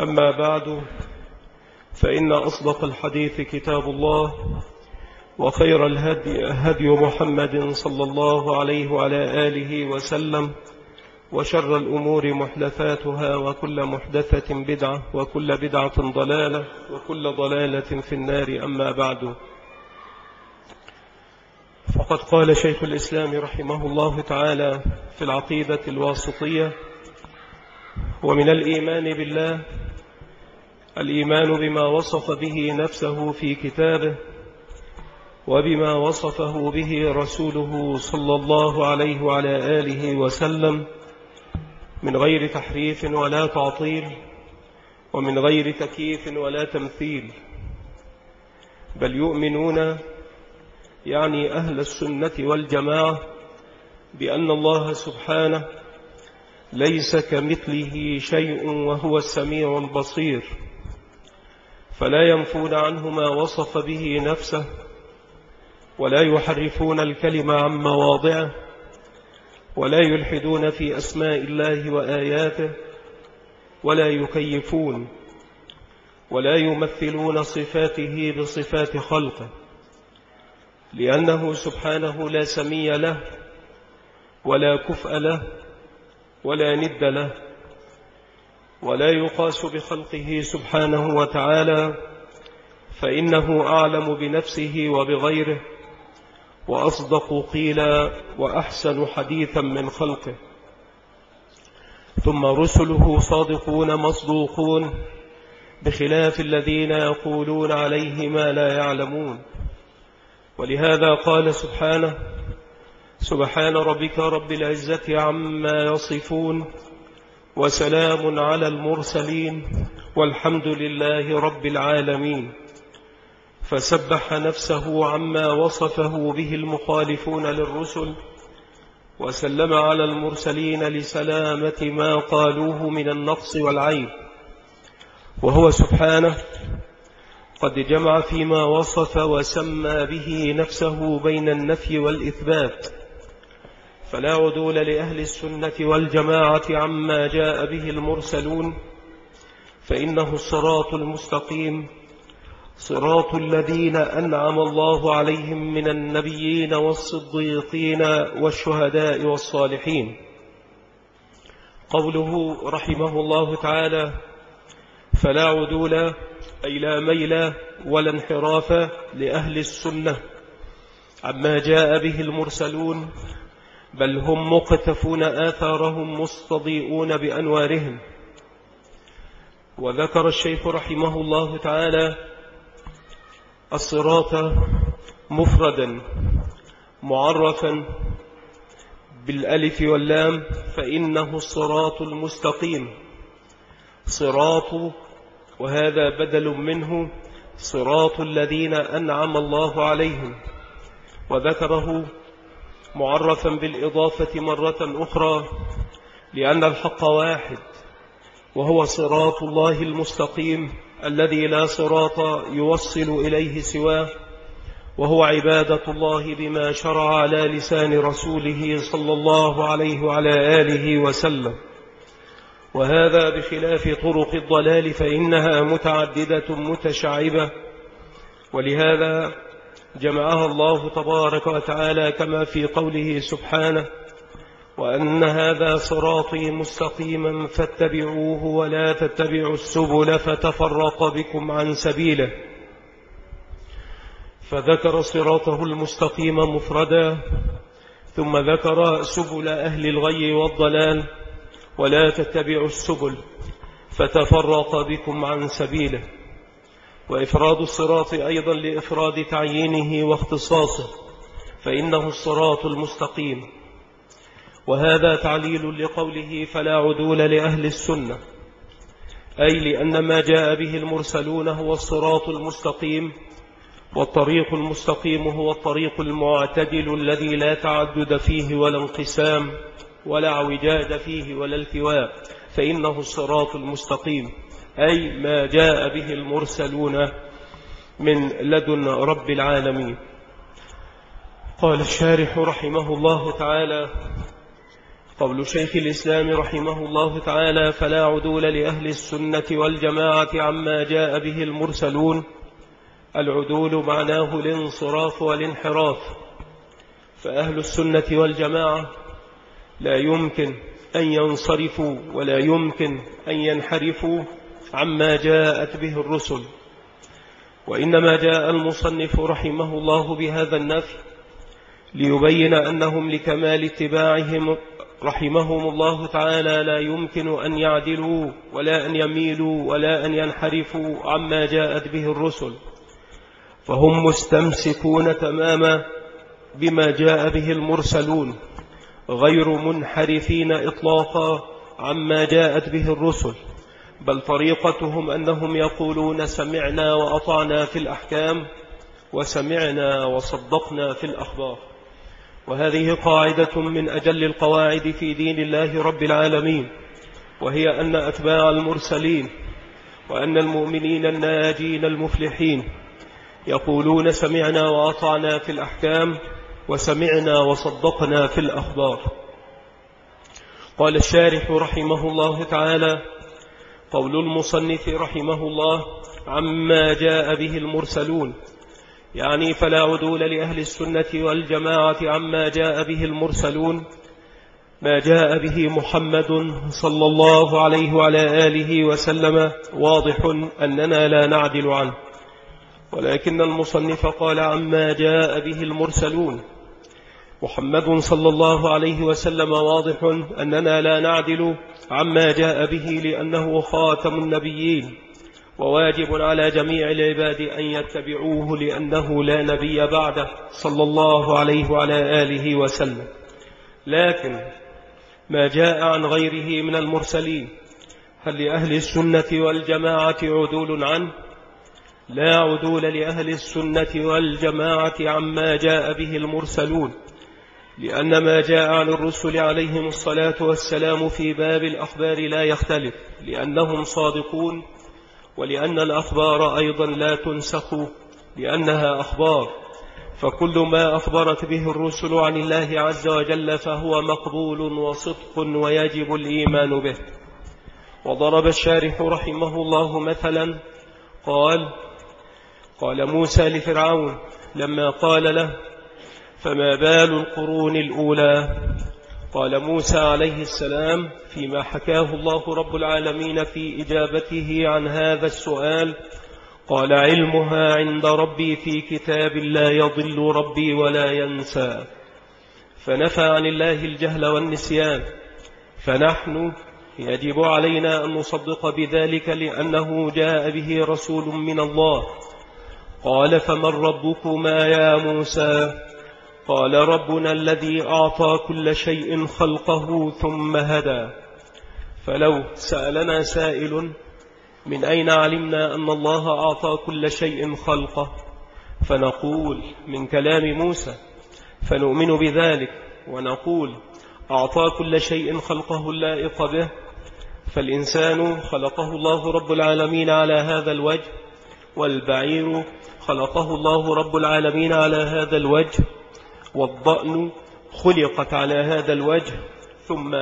أما بعد فإن أصدق الحديث كتاب الله وخير الهدي هدي محمد صلى الله عليه وعلى آله وسلم وشر الأمور محدثاتها وكل محدثة بدعة وكل بدعة ضلالة وكل ضلالة في النار أما بعد. فقد قال شيخ الإسلام رحمه الله تعالى في العقيدة الواسطية ومن الإيمان بالله الإيمان بما وصف به نفسه في كتابه وبما وصفه به رسوله صلى الله عليه وعلى آله وسلم من غير تحريف ولا تعطيل ومن غير تكييف ولا تمثيل. بل يؤمنون يعني أهل السنة والجماعة بأن الله سبحانه ليس كمثله شيء وهو السميع البصير. فلا ينفون عنه ما وصف به نفسه ولا يحرفون الكلمة عن مواضعه ولا يلحدون في أسماء الله وآياته ولا يكيفون ولا يمثلون صفاته بصفات خلقه. لأنه سبحانه لا سمي له ولا كفء له ولا ند له ولا يقاس بخلقه سبحانه وتعالى فإنه أعلم بنفسه وبغيره وأصدق قيلا وأحسن حديثا من خلقه. ثم رسله صادقون مصدوقون بخلاف الذين يقولون عليه ما لا يعلمون. ولهذا قال سبحانه سبحان ربك رب العزة عما يصفون وسلام على المرسلين والحمد لله رب العالمين فسبح نفسه عما وصفه به المخالفون للرسل وسلم على المرسلين لسلامة ما قالوه من النقص والعيب وهو سبحانه قد جمع فيما وصف وسمى به نفسه بين النفي والإثبات فلا عدول لأهل السنة والجماعة عما جاء به المرسلون فإنه الصراط المستقيم صراط الذين أنعم الله عليهم من النبيين والصديقين والشهداء والصالحين. قوله رحمه الله تعالى فلا عدول أي لا ميل ولا انحراف لأهل السنة عما جاء به المرسلون بل هم مقتفون آثارهم مستضيئون بأنوارهم. وذكر الشيخ رحمه الله تعالى الصراط مفردا معرفا بالألف واللام فإنه الصراط المستقيم. صراط وهذا بدل منه صراط الذين أنعم الله عليهم. وذكره معرفا بالإضافة مرة أخرى لأن الحق واحد وهو صراط الله المستقيم الذي لا صراط يوصل إليه سواه وهو عبادة الله بما شرع على لسان رسوله صلى الله عليه وعلى آله وسلم. وهذا بخلاف طرق الضلال فإنها متعددة متشعبة ولهذا جمعها الله تبارك وتعالى كما في قوله سبحانه وأن هذا صراطي مستقيما فاتبعوه ولا تتبعوا السبل فتفرق بكم عن سبيله. فذكر صراطه المستقيم مفردا ثم ذكر سبل أهل الغي والضلال ولا تتبعوا السبل فتفرق بكم عن سبيله. وإفراد الصراط أيضا لإفراد تعيينه واختصاصه فإنه الصراط المستقيم. وهذا تعليل لقوله فلا عدول لأهل السنة أي لأن ما جاء به المرسلون هو الصراط المستقيم والطريق المستقيم هو الطريق المعتدل الذي لا تعدد فيه ولا انقسام ولا عوجاد فيه ولا التواء فإنه الصراط المستقيم. أي ما جاء به المرسلون من لدن رب العالمين. قال الشارح رحمه الله تعالى قول شيخ الإسلام رحمه الله تعالى فلا عدول لأهل السنة والجماعة عما جاء به المرسلون. العدول معناه الانصراف والانحراف. فأهل السنة والجماعة لا يمكن أن ينصرفوا ولا يمكن أن ينحرفوا عما جاءت به الرسل. وإنما جاء المصنف رحمه الله بهذا النفي ليبين أنهم لكمال اتباعهم رحمهم الله تعالى لا يمكن أن يعدلوا ولا أن يميلوا ولا أن ينحرفوا عما جاءت به الرسل. فهم مستمسكون تماما بما جاء به المرسلون غير منحرفين إطلاقا عما جاءت به الرسل. بل طريقتهم أنهم يقولون سمعنا وأطعنا في الأحكام وسمعنا وصدقنا في الأخبار. وهذه قاعدة من أجل القواعد في دين الله رب العالمين وهي أن أتباع المرسلين وأن المؤمنين الناجين المفلحين يقولون سمعنا وأطعنا في الأحكام وسمعنا وصدقنا في الأخبار. قال الشارح رحمه الله تعالى قول المصنف رحمه الله عما جاء به المرسلون. يعني فلا عدول لأهل السنة والجماعة عما جاء به المرسلون. ما جاء به محمد صلى الله عليه وعلى آله وسلم واضح أننا لا نعدل عنه. ولكن المصنف قال عما جاء به المرسلون. محمد صلى الله عليه وسلم واضح أننا لا نعدل عما جاء به لأنه خاتم النبيين وواجب على جميع العباد أن يتبعوه لأنه لا نبي بعده صلى الله عليه وعلى آله وسلم. لكن ما جاء عن غيره من المرسلين هل لأهل السنة والجماعة عدول عنه؟ لا عدول لأهل السنة والجماعة عما جاء به المرسلون. لأن ما جاء عن الرسل عليهم الصلاة والسلام في باب الأخبار لا يختلف لأنهم صادقون ولأن الأخبار أيضا لا تنسخ لأنها أخبار. فكل ما أخبرت به الرسل عن الله عز وجل فهو مقبول وصدق ويجب الإيمان به. وضرب الشارح رحمه الله مثلا قال قال موسى لفرعون لما قال له فما بال القرون الأولى؟ قال موسى عليه السلام فيما حكاه الله رب العالمين في إجابته عن هذا السؤال قال علمها عند ربي في كتاب لا يضل ربي ولا ينسى. فنفى عن الله الجهل والنسيان. فنحن يجب علينا أن نصدق بذلك لأنه جاء به رسول من الله. قال فمن ربكما يا موسى؟ قال ربنا الذي أعطى كل شيء خلقه ثم هدى. فلو سألنا سائل من أين علمنا أن الله أعطى كل شيء خلقه؟ فنقول من كلام موسى. فنؤمن بذلك ونقول أعطى كل شيء خلقه اللائق به. فالإنسان خلقه الله رب العالمين على هذا الوجه والبعير خلقه الله رب العالمين على هذا الوجه. والضأن خلقت على هذا الوجه ثم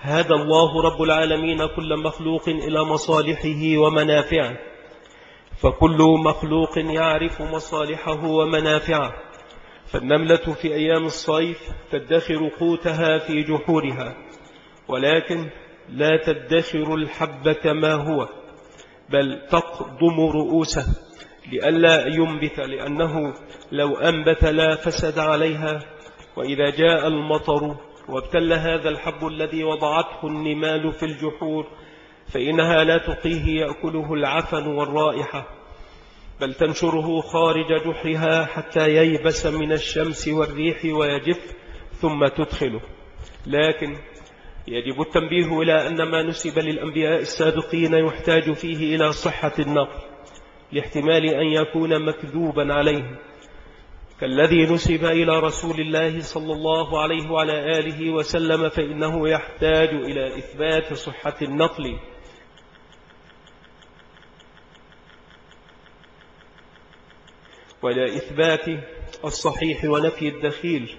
هدى الله رب العالمين كل مخلوق إلى مصالحه ومنافعه. فكل مخلوق يعرف مصالحه ومنافعه. فالنملة في أيام الصيف تدخر قوتها في جحورها ولكن لا تدخر الحب كما هو بل تقضم رؤوسه. لئلا ينبت لأنه لو أنبت لا فسد عليها. وإذا جاء المطر وابتل هذا الحب الذي وضعته النمال في الجحور فإنها لا تقيه يأكله العفن والرائحة. بل تنشره خارج جحرها حتى ييبس من الشمس والريح ويجف ثم تدخله. لكن يجب التنبيه إلى أن ما نسب للأنبياء السابقين يحتاج فيه إلى صحة النقل. لاحتمال أن يكون مكذوبا عليه. كالذي نسب إلى رسول الله صلى الله عليه وعلى آله وسلم فإنه يحتاج إلى إثبات صحة النقل. وإلى إثبات الصحيح ونفي الدخيل.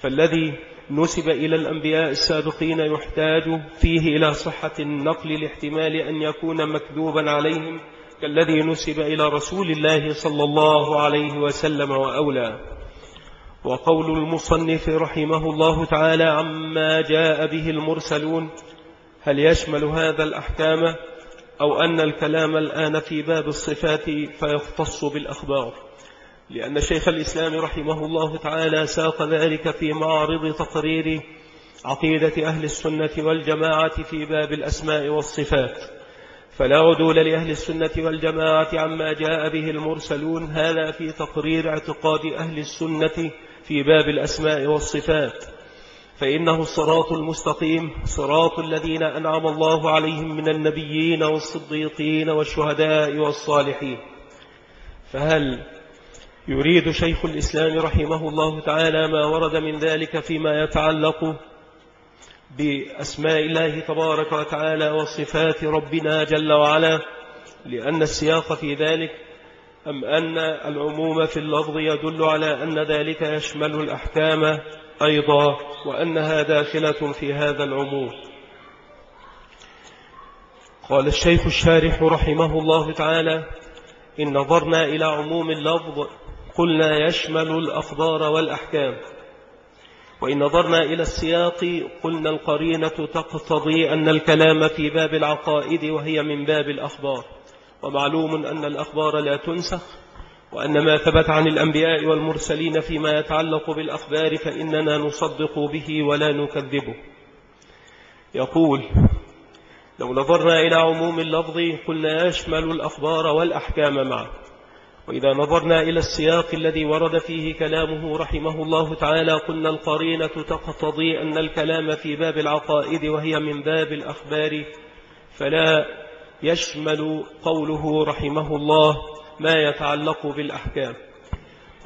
فالذي نسب إلى الأنبياء السابقين يحتاج فيه إلى صحة النقل لاحتمال أن يكون مكذوبا عليهم. كالذي نسب إلى رسول الله صلى الله عليه وسلم وأولى. وقول المصنف رحمه الله تعالى عما جاء به المرسلون هل يشمل هذا الأحكام أو أن الكلام الآن في باب الصفات فيختص بالأخبار؟ لأن شيخ الإسلام رحمه الله تعالى ساق ذلك في معرض تقرير عقيدة أهل السنة والجماعة في باب الأسماء والصفات. فلا عدول لأهل السنة والجماعة عما جاء به المرسلون. هذا في تقرير اعتقاد أهل السنة في باب الأسماء والصفات. فإنه الصراط المستقيم صراط الذين أنعم الله عليهم من النبيين والصديقين والشهداء والصالحين. فهل يريد شيخ الإسلام رحمه الله تعالى ما ورد من ذلك فيما يتعلق بأسماء الله تبارك وتعالى وصفات ربنا جل وعلا لأن السياق في ذلك أم أن العموم في اللفظ يدل على أن ذلك يشمل الأحكام أيضا وأنها داخلة في هذا العموم. قال الشيخ الشارح رحمه الله تعالى إن نظرنا إلى عموم اللفظ قلنا يشمل الأخبار والأحكام. وإن نظرنا إلى السياق قلنا القرينة تقتضي أن الكلام في باب العقائد وهي من باب الأخبار. ومعلوم أن الأخبار لا تنسخ وأن ما ثبت عن الأنبياء والمرسلين فيما يتعلق بالأخبار فإننا نصدق به ولا نكذبه. يقول لو نظرنا إلى عموم اللفظ قلنا يشمل الأخبار والأحكام معه وإذا نظرنا إلى السياق الذي ورد فيه كلامه رحمه الله تعالى قلنا القرينة تقتضي أن الكلام في باب العقائد وهي من باب الأخبار فلا يشمل قوله رحمه الله ما يتعلق بالأحكام.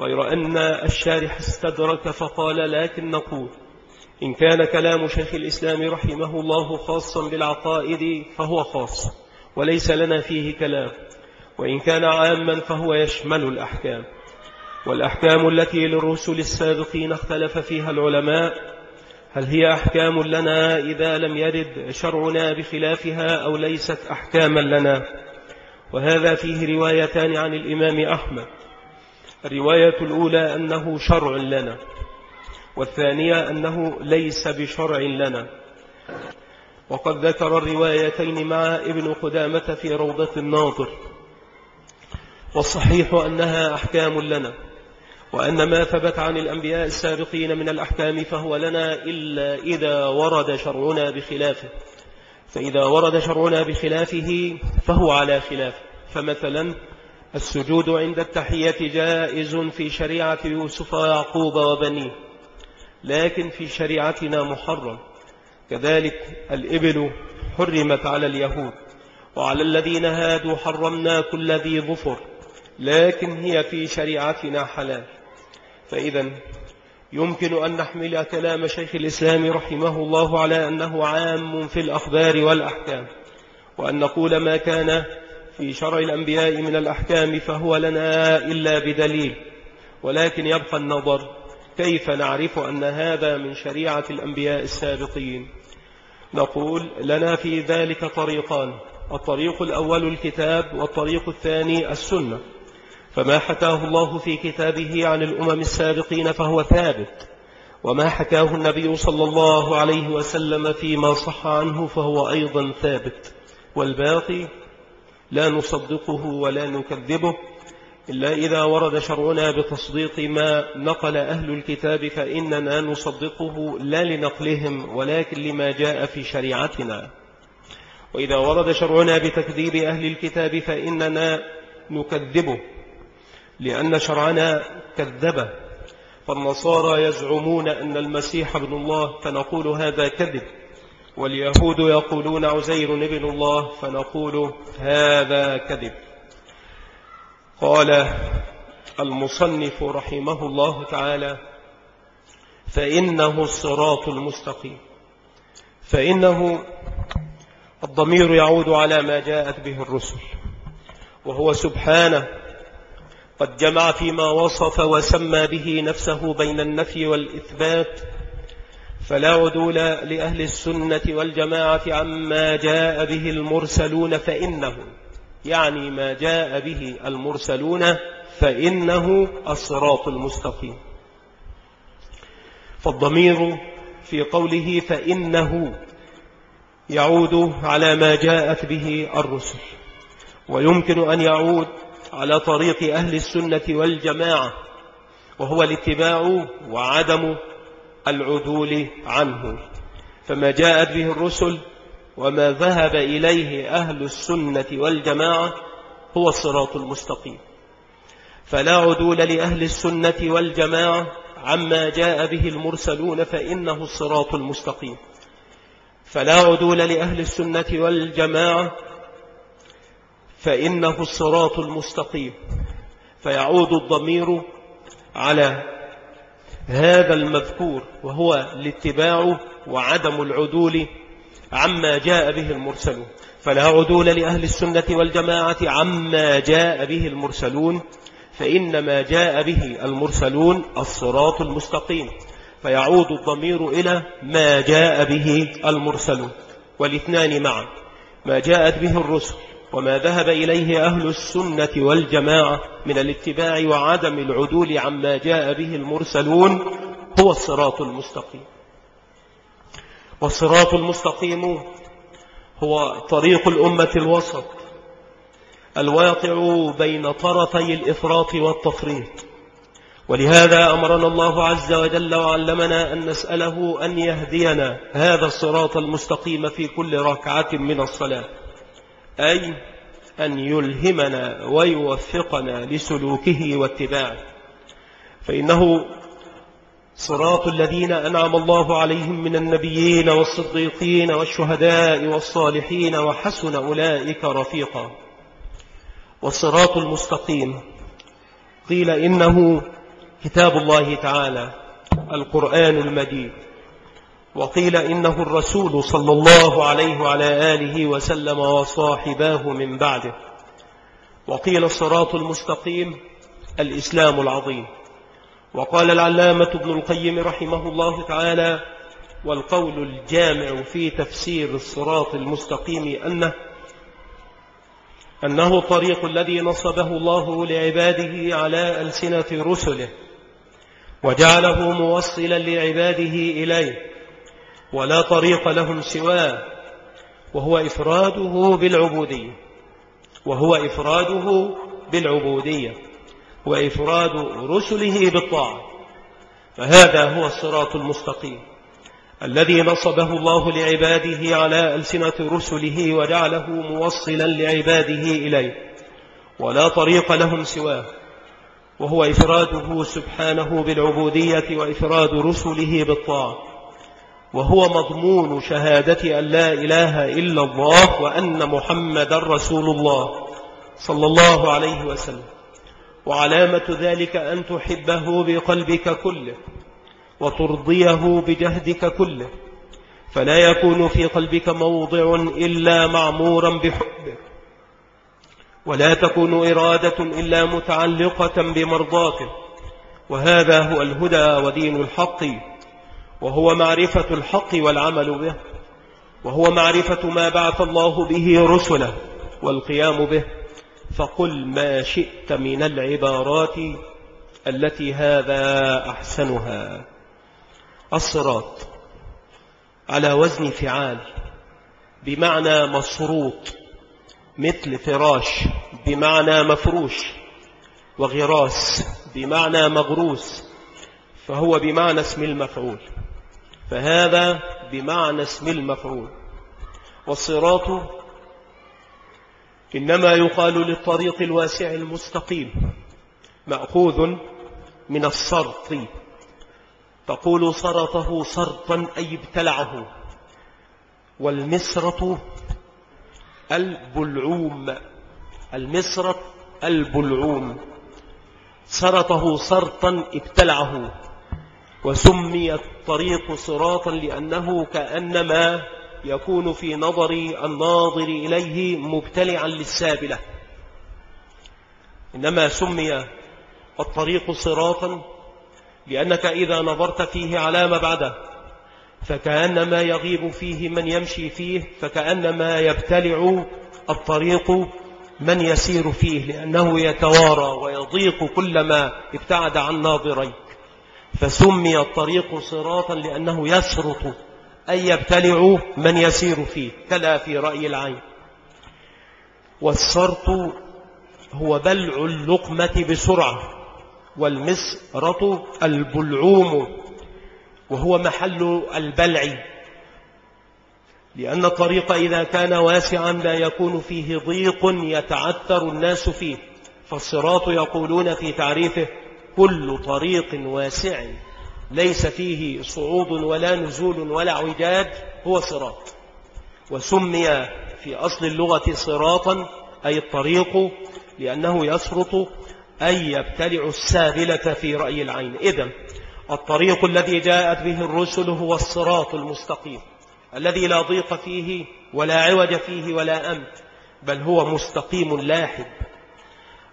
غير أن الشارح استدرك فقال لكن نقول إن كان كلام شيخ الإسلام رحمه الله خاصا بالعقائد فهو خاص وليس لنا فيه كلام. وإن كان عاما فهو يشمل الأحكام. والأحكام التي للرسل السابقين اختلف فيها العلماء هل هي أحكام لنا إذا لم يرد شرعنا بخلافها أو ليست أحكاما لنا؟ وهذا فيه روايتان عن الإمام أحمد. الرواية الأولى أنه شرع لنا والثانية أنه ليس بشرع لنا. وقد ذكر الروايتين مع ابن قدامة في روضة الناظر. والصحيح أنها أحكام لنا وأن ما ثبت عن الأنبياء السابقين من الأحكام فهو لنا إلا إذا ورد شرعنا بخلافه. فإذا ورد شرعنا بخلافه فهو على خلاف. فمثلا السجود عند التحية جائز في شريعة يوسف ويعقوب وبنيه لكن في شريعتنا محرم. كذلك الإبل حرمت على اليهود وعلى الذين هادوا حرمنا كل ذي ظفر. لكن هي في شريعتنا حلال. فإذا يمكن أن نحمل كلام شيخ الإسلام رحمه الله على أنه عام في الأخبار والأحكام وأن نقول ما كان في شرع الأنبياء من الأحكام فهو لنا إلا بدليل. ولكن يبقى النظر كيف نعرف أن هذا من شريعة الأنبياء السابقين. نقول لنا في ذلك طريقان الطريق الأول الكتاب والطريق الثاني السنة. فما حكاه الله في كتابه عن الأمم السابقين فهو ثابت وما حكاه النبي صلى الله عليه وسلم فيما صح عنه فهو أيضا ثابت. والباقي لا نصدقه ولا نكذبه إلا إذا ورد شرعنا بتصديق ما نقل أهل الكتاب فإننا نصدقه لا لنقلهم ولكن لما جاء في شريعتنا. وإذا ورد شرعنا بتكذيب أهل الكتاب فإننا نكذبه. لأن شرعنا كذبه فالنصارى يزعمون أن المسيح ابن الله فنقول هذا كذب. واليهود يقولون عزير ابن الله فنقول هذا كذب. قال المصنف رحمه الله تعالى فإنه الصراط المستقيم. فإنه الضمير يعود على ما جاءت به الرسل وهو سبحانه قد جمع فيما وصف وسمى به نفسه بين النفي والإثبات فلا عدول لأهل السنة والجماعة عما جاء به المرسلون فإنه يعني ما جاء به المرسلون فإنه الصراط المستقيم. فالضمير في قوله فإنه يعود على ما جاءت به الرسل ويمكن أن يعود على طريق أهل السنة والجماعة وهو الاتباع وعدم العدول عنه. فما جاءت به الرسل وما ذهب إليه أهل السنة والجماعة هو الصراط المستقيم. فلا عدول لأهل السنة والجماعة عما جاء به المرسلون فإنه الصراط المستقيم. فلا عدول لأهل السنة والجماعة فإنه الصراط المستقيم. فيعود الضمير على هذا المذكور وهو الاتباع وعدم العدول عما جاء به المرسلون. فلا عدول لأهل السنة والجماعة عما جاء به المرسلون فإنما جاء به المرسلون الصراط المستقيم. فيعود الضمير إلى ما جاء به المرسلون. والاثنان معا ما جاءت به الرسل. وما ذهب إليه أهل السنة والجماعة من الاتباع وعدم العدول عما جاء به المرسلون هو الصراط المستقيم. والصراط المستقيم هو طريق الأمة الوسط الواقع بين طرفي الإفراط والتفريط. ولهذا أمرنا الله عز وجل وعلمنا أن نسأله أن يهدينا هذا الصراط المستقيم في كل ركعة من الصلاة. أي أن يلهمنا ويوفقنا لسلوكه واتباعه. فإنه صراط الذين أنعم الله عليهم من النبيين والصديقين والشهداء والصالحين وحسن أولئك رفيقا. والصراط المستقيم. قيل إنه كتاب الله تعالى القرآن المجيد. وقيل إنه الرسول صلى الله عليه وعلى آله وسلم وصاحباه من بعده. وقيل الصراط المستقيم الإسلام العظيم. وقال العلامة ابن القيم رحمه الله تعالى والقول الجامع في تفسير الصراط المستقيم أنه أنه طريق الذي نصبه الله لعباده على ألسنة رسله وجعله موصلا لعباده إليه. ولا طريق لهم سواه وهو إفراده بالعبودية وهو إفراده بالعبودية وإفراد رسله بالطاعة. فهذا هو الصراط المستقيم الذي نصبه الله لعباده على ألسنة رسله وجعله موصلا لعباده إليه. ولا طريق لهم سواه وهو إفراده سبحانه بالعبودية وإفراد رسله بالطاعة. وهو مضمون شهادة أن لا إله إلا الله وأن محمد رسول الله صلى الله عليه وسلم. وعلامة ذلك أن تحبه بقلبك كله وترضيه بجهدك كله. فلا يكون في قلبك موضع إلا معمورا بحبه ولا تكون إرادة إلا متعلقة بمرضاته. وهذا هو الهدى ودين الحق. وهو معرفة الحق والعمل به وهو معرفة ما بعث الله به رسله والقيام به فقل ما شئت من العبارات التي هذا أحسنها. الصراط على وزن فعال بمعنى مصروط مثل فراش بمعنى مفروش وغراس بمعنى مغروس فهو بمعنى اسم المفعول. فهذا بمعنى اسم المفعول. والصراط إنما يقال للطريق الواسع المستقيم مأخوذ من الصرط. تقول صرطه صرطا أي ابتلعه. والمسرة البلعوم. المسرة البلعوم. سرطه سرطا ابتلعه. وسمي الطريق صراطا لأنه كأنما يكون في نظر الناظر إليه مبتلعا للسابلة. إنما سمي الطريق صراطا لأنك إذا نظرت فيه على ما بعده فكأنما يغيب فيه من يمشي فيه فكأنما يبتلع الطريق من يسير فيه لأنه يتوارى ويضيق كلما ابتعد عن ناظريك فسمي الطريق صراطا لأنه يسرط أي يبتلع من يسير فيه كلا في رأي العين. والسرط هو بلع اللقمة بسرعة والمسرط البلعوم وهو محل البلع. لأن الطريق إذا كان واسعا لا يكون فيه ضيق يتعثر الناس فيه فالصراط يقولون في تعريفه كل طريق واسع ليس فيه صعود ولا نزول ولا عجاج هو صراط. وسمي في أصل اللغة صراطا أي الطريق لأنه يسرط أي يبتلع السابلة في رأي العين. إذن الطريق الذي جاءت به الرسل هو الصراط المستقيم الذي لا ضيق فيه ولا عوج فيه ولا أمت بل هو مستقيم لاحب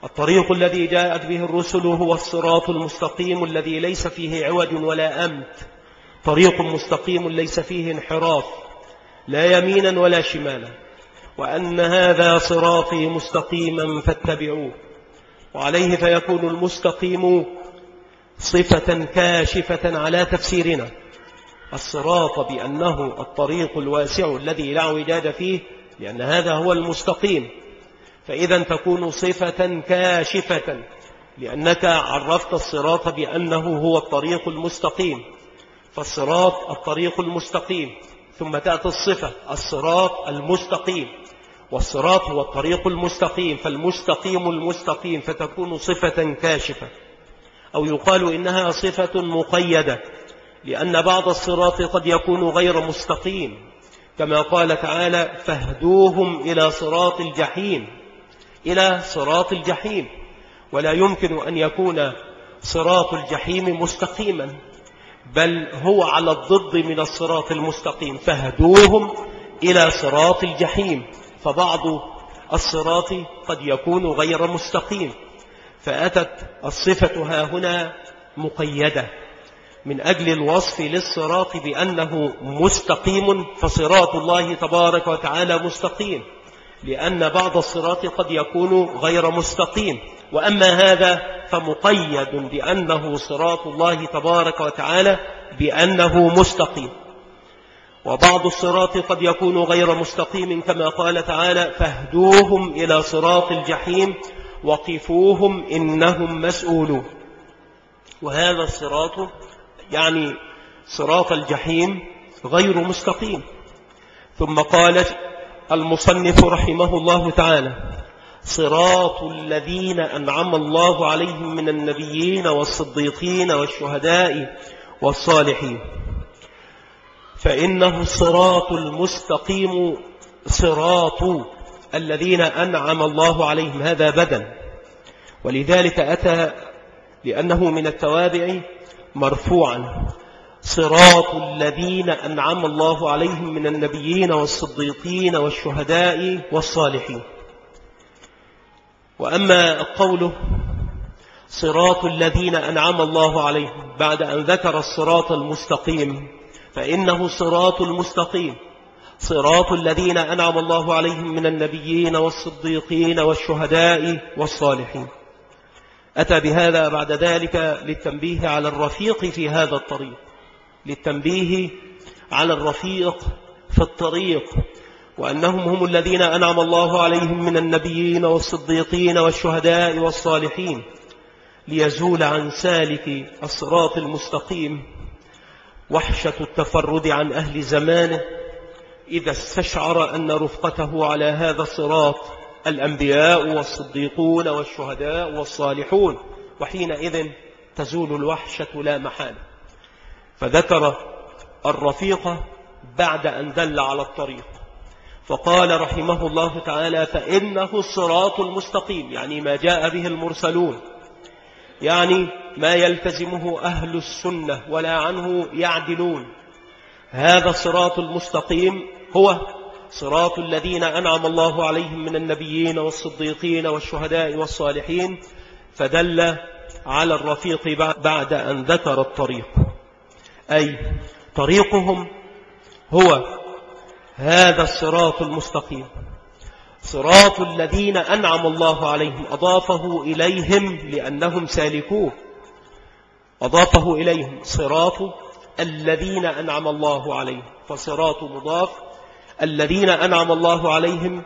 الطريق الذي جاءت به الرسل هو الصراط المستقيم الذي ليس فيه عوج ولا أمت. طريق مستقيم ليس فيه انحراف لا يمينا ولا شمالا. وأن هذا صراطي مستقيما فاتبعوه. وعليه فيكون المستقيم صفة كاشفة على تفسيرنا. الصراط بأنه الطريق الواسع الذي لا وجاد فيه لأن هذا هو المستقيم. فإذا تكون صفة كاشفة لأنك عرفت الصراط بأنه هو الطريق المستقيم. فالصراط الطريق المستقيم. ثم تأتي الصفة الصراط المستقيم. والصراط هو الطريق المستقيم فالمستقيم المستقيم فتكون صفة كاشفة. أو يقال إنها صفة مقيدة لأن بعض الصراط قد يكون غير مستقيم. كما قال تعالى فاهدوهم إلى صراط الجحيم إلى صراط الجحيم. ولا يمكن أن يكون صراط الجحيم مستقيما بل هو على الضد من الصراط المستقيم. فاهدوهم إلى صراط الجحيم. فبعض الصراط قد يكون غير مستقيم. فأتت الصفة ها هنا مقيدة. من أجل الوصف للصراط بأنه مستقيم فصراط الله تبارك وتعالى مستقيم. لأن بعض الصراط قد يكون غير مستقيم. وأما هذا فمقيد بأنه صراط الله تبارك وتعالى بأنه مستقيم. وبعض الصراط قد يكون غير مستقيم كما قال تعالى فاهدوهم إلى صراط الجحيم وقفوهم إنهم مسؤولون. وهذا الصراط يعني صراط الجحيم غير مستقيم. ثم قال المصنف رحمه الله تعالى صراط الذين أنعم الله عليهم من النبيين والصديقين والشهداء والصالحين. فإنه الصراط المستقيم صراط الذين أنعم الله عليهم هذا بدن ولذلك أتى لأنه من التوابع مرفوعا. صراط الذين أنعم الله عليهم من النبيين والصديقين والشهداء والصالحين. وأما قوله صراط الذين أنعم الله عليهم بعد أن ذكر الصراط المستقيم فإنه صراط المستقيم. صراط الذين أنعم الله عليهم من النبيين والصديقين والشهداء والصالحين. أتى بهذا بعد ذلك للتنبيه على الرفيق في هذا الطريق. للتنبيه على الرفيق في الطريق وأنهم هم الذين أنعم الله عليهم من النبيين والصديقين والشهداء والصالحين ليزول عن سالك الصراط المستقيم وحشة التفرد عن أهل زمانه إذا استشعر أن رفقته على هذا الصراط الأنبياء والصديقون والشهداء والصالحون وحينئذ تزول الوحشة لا محالة. فذكر الرفيق بعد أن دل على الطريق. فقال رحمه الله تعالى فإنه الصراط المستقيم يعني ما جاء به المرسلون يعني ما يلتزمه أهل السنة ولا عنه يعدلون. هذا الصراط المستقيم هو صراط الذين أنعم الله عليهم من النبيين والصديقين والشهداء والصالحين فدل على الرفيق بعد أن ذكر الطريق. أي طريقهم هو هذا الصراط المستقيم. صراط الذين أنعم الله عليهم أضافه إليهم لأنهم سالكوه. أضافه إليهم صراط الذين أنعم الله عليهم فصراط مضاف. الذين أنعم الله عليهم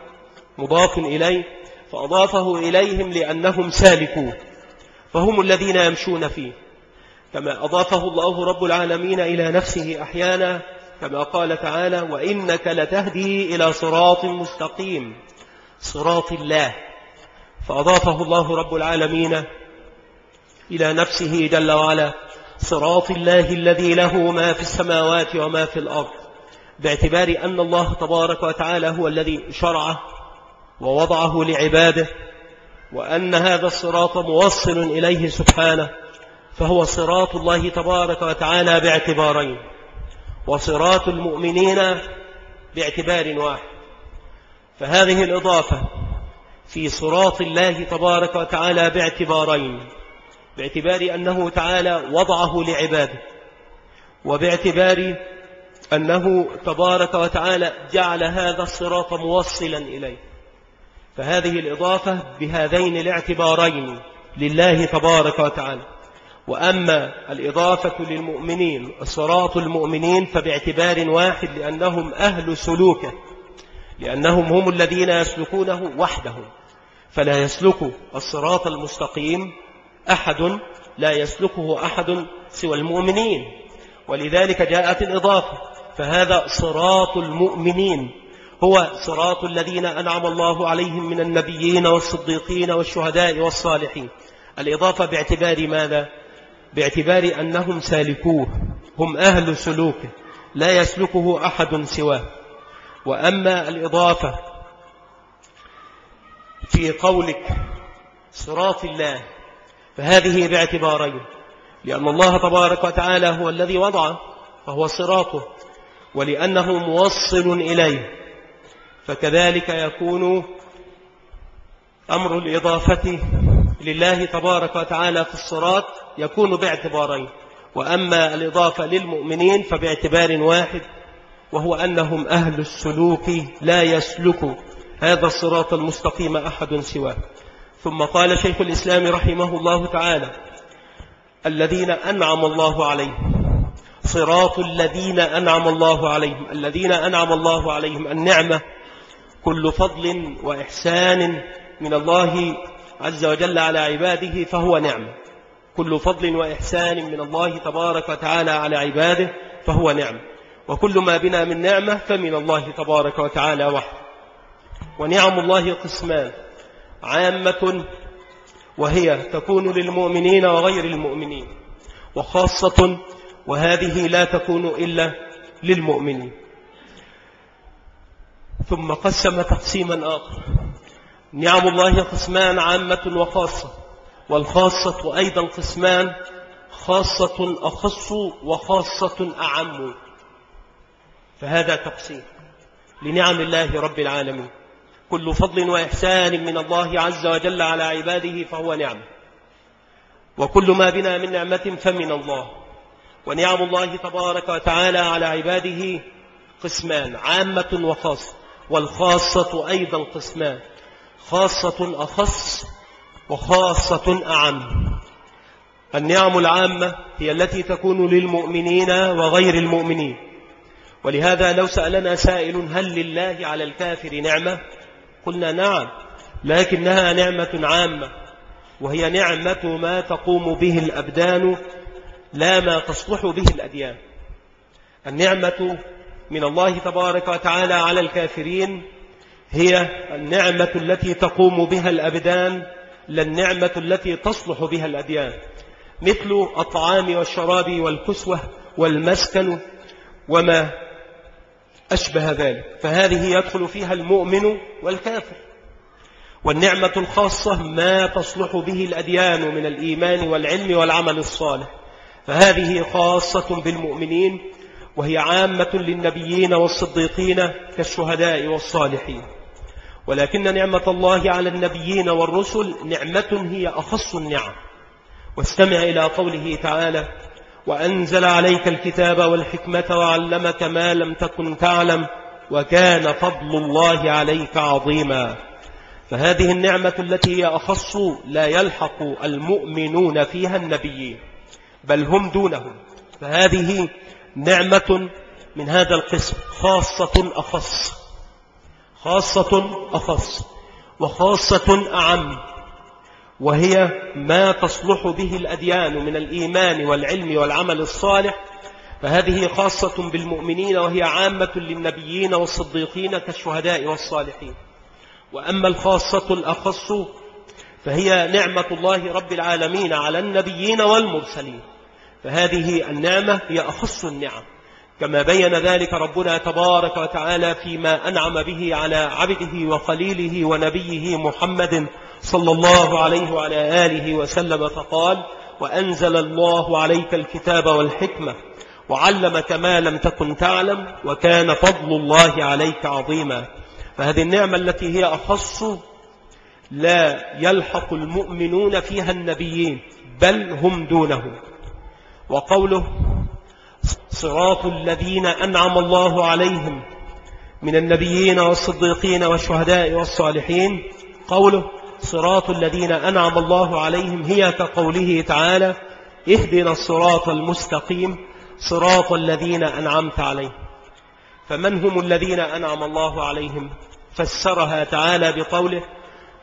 مضاف إليه فأضافه إليهم لأنهم سالكوه. فهم الذين يمشون فيه. كما أضافه الله رب العالمين إلى نفسه أحيانا كما قال تعالى وإنك لتهدي إلى صراط مستقيم صراط الله. فأضافه الله رب العالمين إلى نفسه جل وعلا صراط الله الذي له ما في السماوات وما في الأرض. باعتبار أن الله تبارك وتعالى هو الذي شرعه ووضعه لعباده وأن هذا الصراط موصل إليه سبحانه. فهو صراط الله تبارك وتعالى باعتبارين. وصراط المؤمنين باعتبار واحد. فهذه الإضافة في صراط الله تبارك وتعالى باعتبارين. باعتبار أنه تعالى وضعه لعباده. وباعتبار أنه تبارك وتعالى جعل هذا الصراط موصلا إليه. فهذه الإضافة بهذين الاعتبارين لله تبارك وتعالى. وأما الإضافة للمؤمنين صراط المؤمنين فباعتبار واحد لأنهم أهل سلوكه لأنهم هم الذين يسلكونه وحدهم فلا يسلك الصراط المستقيم أحد لا يسلكه أحد سوى المؤمنين. ولذلك جاءت الإضافة فهذا صراط المؤمنين. هو صراط الذين أنعم الله عليهم من النبيين والصديقين والشهداء والصالحين. الإضافة باعتبار ماذا؟ باعتبار أنهم سالكوه هم أهل سلوكه لا يسلكه أحد سواه. وأما الإضافة في قولك صراط الله فهذه باعتبارين لأن الله تبارك وتعالى هو الذي وضعه فهو صراطه ولأنه موصل إليه. فكذلك يكون أمر الإضافة لله تبارك وتعالى في الصراط يكون باعتبارين. وأما الإضافة للمؤمنين فباعتبار واحد وهو أنهم أهل السلوك لا يسلك هذا الصراط المستقيم أحد سواه. ثم قال شيخ الإسلام رحمه الله تعالى الذين أنعم الله عليهم صراط الذين أنعم الله عليهم الذين أنعم الله عليهم النعمة كل فضل وإحسان من الله عز وجل على عباده فهو نعمة كل فضل وإحسان من الله تبارك وتعالى على عباده فهو نعمة وكل ما بنا من نعمة فمن الله تبارك وتعالى وحده. ونعم الله قسمان. عامة وهي تكون للمؤمنين وغير المؤمنين. وخاصة وهذه لا تكون إلا للمؤمنين. ثم قسم تقسيما آخر. نعم الله قسمان عامة وخاصة والخاصة أيضا قسمان خاصة أخص وخاصة أعم. فهذا تقسيم لنعم الله رب العالمين. كل فضل وإحسان من الله عز وجل على عباده فهو نعم. وكل ما بنا من نعمة فمن الله. ونعم الله تبارك وتعالى على عباده قسمان عامة وخاصة والخاصة أيضا قسمان. خاصة أخص وخاصة أعم النعم العامة هي التي تكون للمؤمنين وغير المؤمنين. ولهذا لو سألنا سائل هل لله على الكافر نعمة؟ قلنا نعم لكنها نعمة عامة وهي نعمة ما تقوم به الأبدان لا ما تصلح به الأديان. النعمة من الله تبارك وتعالى على الكافرين هي النعمة التي تقوم بها الأبدان لا النعمة التي تصلح بها الأديان. مثل الطعام والشراب والكسوة والمسكن وما أشبه ذلك. فهذه يدخل فيها المؤمن والكافر. والنعمة الخاصة ما تصلح به الأديان من الإيمان والعلم والعمل الصالح. فهذه خاصة بالمؤمنين وهي عامة للنبيين والصديقين كالشهداء والصالحين. ولكن نعمة الله على النبيين والرسل نعمة هي أخص النعم. واستمع إلى قوله تعالى وأنزل عليك الكتاب والحكمة وعلمك ما لم تكن تعلم وكان فضل الله عليك عظيما. فهذه النعمة التي هي أخص لا يلحق المؤمنون فيها النبيين بل هم دونهم. فهذه نعمة من هذا القسم خاصة أخص. خاصة أخص وخاصة أعم وهي ما تصلح به الأديان من الإيمان والعلم والعمل الصالح فهذه خاصة بالمؤمنين وهي عامة للنبيين والصديقين كالشهداء والصالحين. وأما الخاصة الأخص فهي نعمة الله رب العالمين على النبيين والمرسلين فهذه النعمة هي أخص النعم. كما بين ذلك ربنا تبارك وتعالى فيما أنعم به على عبده وخليله ونبيه محمد صلى الله عليه وعلى آله وسلم فقال وأنزل الله عليك الكتاب والحكمة وعلمك ما لم تكن تعلم وكان فضل الله عليك عظيما. فهذه النعمة التي هي أخص لا يلحق المؤمنون فيها النبيين بل هم دونه. وقوله صراط الذين أنعم الله عليهم من النبيين والصديقين والشهداء والصالحين. قوله صراط الذين أنعم الله عليهم هي كقوله تعالى اهدنا الصراط المستقيم صراط الذين أنعمت عليهم. فمن هم الذين أنعم الله عليهم؟ فسرها تعالى بقوله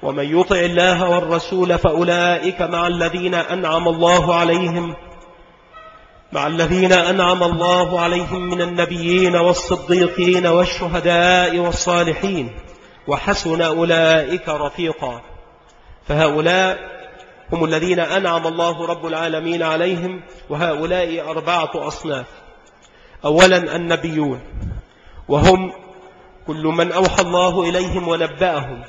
ومن يطع الله والرسول فأولئك مع الذين أنعم الله عليهم مع الذين أنعم الله عليهم من النبيين والصديقين والشهداء والصالحين وحسن أولئك رفيقا. فهؤلاء هم الذين أنعم الله رب العالمين عليهم وهؤلاء أربعة أصناف. أولا النبيون وهم كل من أوحى الله إليهم ونبأهم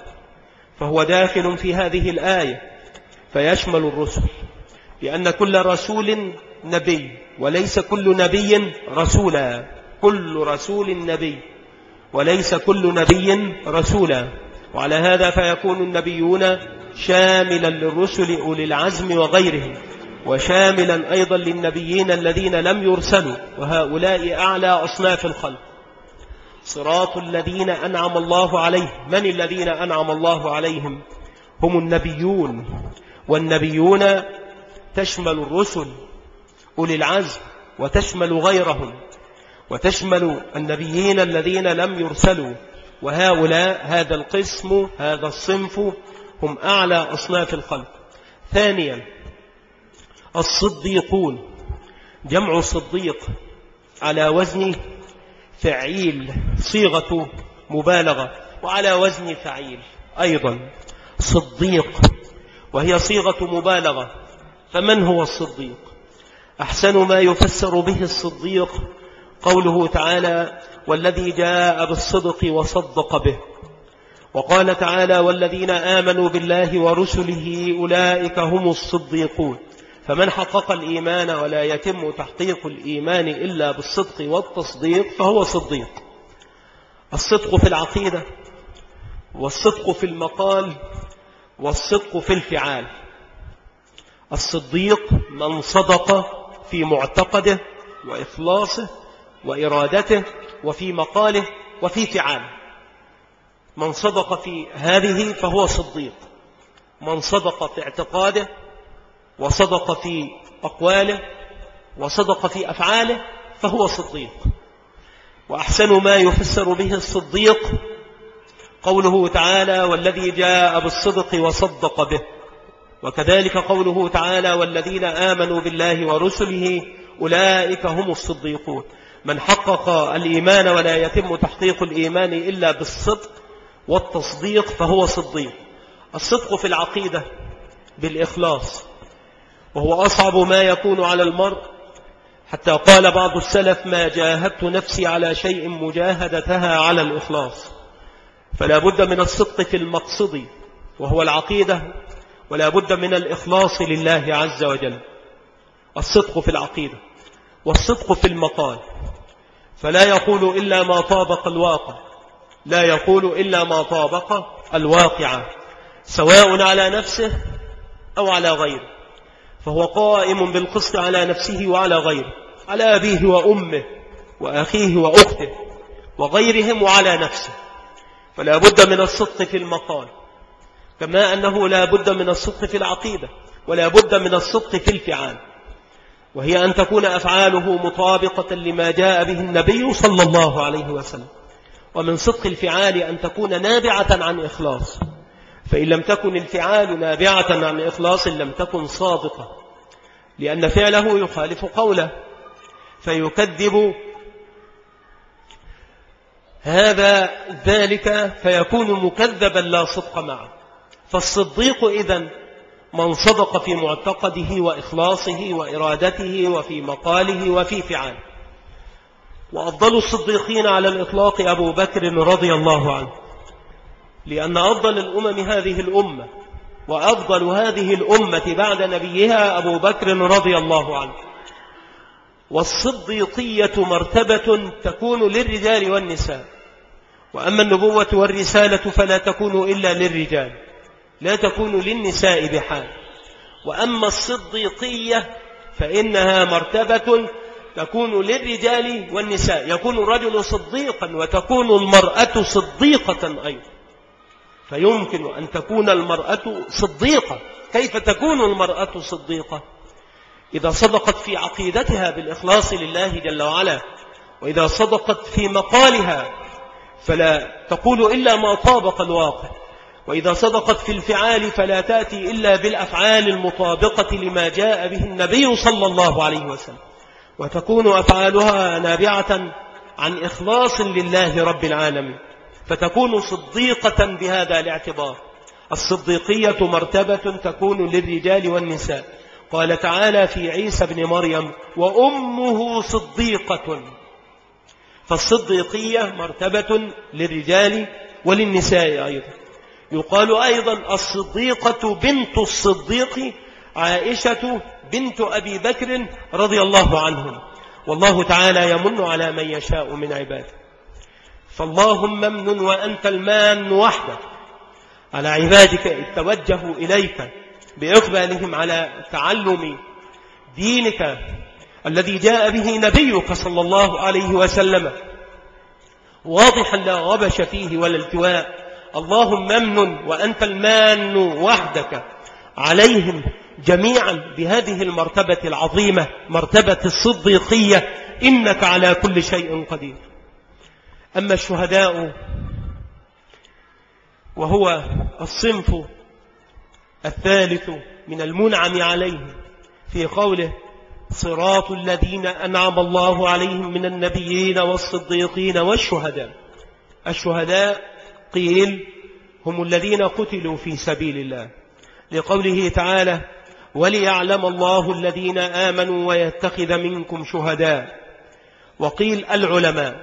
فهو داخل في هذه الآية فيشمل الرسل. لأن كل رسول نبي وليس كل نبي رسولا. كل رسول نبي وليس كل نبي رسولا. وعلى هذا فيكون النبيون شاملا للرسل أولي العزم وغيرهم وشاملا أيضا للنبيين الذين لم يرسلوا. وهؤلاء أعلى أصناف الخلق. صراط الذين أنعم الله عليهم. من الذين أنعم الله عليهم؟ هم النبيون. والنبيون تشمل الرسل أولي العزم وتشمل غيرهم وتشمل النبيين الذين لم يرسلوا وهؤلاء هذا القسم هذا الصنف هم أعلى أصناف الخلق. ثانيا الصديقون جمع صديق على وزن فعيل صيغة مبالغة وعلى وزن فعيل أيضا. صديق وهي صيغة مبالغة. فمن هو الصديق؟ أحسن ما يفسر به الصديق قوله تعالى والذي جاء بالصدق وصدق به. وقال تعالى والذين آمنوا بالله ورسله أولئك هم الصديقون. فمن حقق الإيمان ولا يتم تحقيق الإيمان إلا بالصدق والتصديق فهو صديق. الصدق في العقيدة والصدق في المقال والصدق في الفعال. الصديق من صدق في معتقده وإخلاصه وإرادته وفي مقاله وفي فعاله. من صدق في هذه فهو صديق. من صدق في اعتقاده وصدق في أقواله وصدق في أفعاله فهو صديق. وأحسن ما يفسر به الصديق قوله تعالى والذي جاء بالصدق وصدق به. وكذلك قوله تعالى والذين آمنوا بالله ورسله أولئك هم الصديقون. من حقق الإيمان ولا يتم تحقيق الإيمان إلا بالصدق والتصديق فهو صديق. الصدق في العقيدة بالإخلاص. وهو أصعب ما يكون على المرء. حتى قال بعض السلف ما جاهدت نفسي على شيء مجاهدتها على الإخلاص. فلا بد من الصدق في المقصد وهو العقيدة. ولا بد من الإخلاص لله عز وجل. الصدق في العقيدة والصدق في المقال. فلا يقول إلا ما طابق الواقع. لا يقول إلا ما طابق الواقع. سواء على نفسه أو على غيره. فهو قائم بالقسط على نفسه وعلى غيره. على أبيه وأمه وأخيه وأخته وغيرهم وعلى نفسه. فلا بد من الصدق في المقال. كما أنه لا بد من الصدق في العقيدة ولا بد من الصدق في الفعال. وهي أن تكون أفعاله مطابقة لما جاء به النبي صلى الله عليه وسلم. ومن صدق الفعال أن تكون نابعة عن إخلاص. فإن لم تكن الفعال نابعة عن إخلاص لم تكن صادقة. لأن فعله يخالف قوله. فيكذب هذا ذلك فيكون مكذبا لا صدق معه. فالصديق إذن من صدق في معتقده وإخلاصه وإرادته وفي مقاله وفي فعاله. وأفضل الصديقين على الإطلاق أبو بكر رضي الله عنه لأن أفضل الأمم هذه الأمة وأفضل هذه الأمة بعد نبيها أبو بكر رضي الله عنه. والصديقية مرتبة تكون للرجال والنساء وأما النبوة والرسالة فلا تكون إلا للرجال. لا تكون للنساء بحال. وأما الصديقية فإنها مرتبة تكون للرجال والنساء. يكون الرجل صديقا وتكون المرأة صديقة أيضا. فيمكن أن تكون المرأة صديقة. كيف تكون المرأة صديقة؟ إذا صدقت في عقيدتها بالإخلاص لله جل وعلا وإذا صدقت في مقالها فلا تقول إلا ما طابق الواقع. وإذا صدقت في الفعال فلا تأتي إلا بالأفعال المطابقة لما جاء به النبي صلى الله عليه وسلم. وتكون أفعالها نابعة عن إخلاص لله رب العالمين. فتكون صديقة بهذا الاعتبار. الصديقية مرتبة تكون للرجال والنساء. قال تعالى في عيسى بن مريم وأمه صديقة. فالصديقية مرتبة للرجال وللنساء أيضا. يقال أيضا الصديقة بنت الصديق عائشة بنت أبي بكر رضي الله عنهم. والله تعالى يمن على من يشاء من عباده. فاللهم ممن وأنت المان وحدك على عبادك اتوجهوا إليك بإقبالهم على تعلم دينك الذي جاء به نبيك صلى الله عليه وسلم. واضحا لا غبش فيه ولا التواء. اللهم ممن وأنت المان وحدك عليهم جميعا بهذه المرتبة العظيمة مرتبة الصديقية. إنك على كل شيء قدير. أما الشهداء وهو الصنف الثالث من المنعم عليهم في قوله صراط الذين أنعم الله عليهم من النبيين والصديقين والشهداء. الشهداء قيل هم الذين قتلوا في سبيل الله. لقوله تعالى وليعلم الله الذين آمنوا ويتخذ منكم شهداء وقيل العلماء.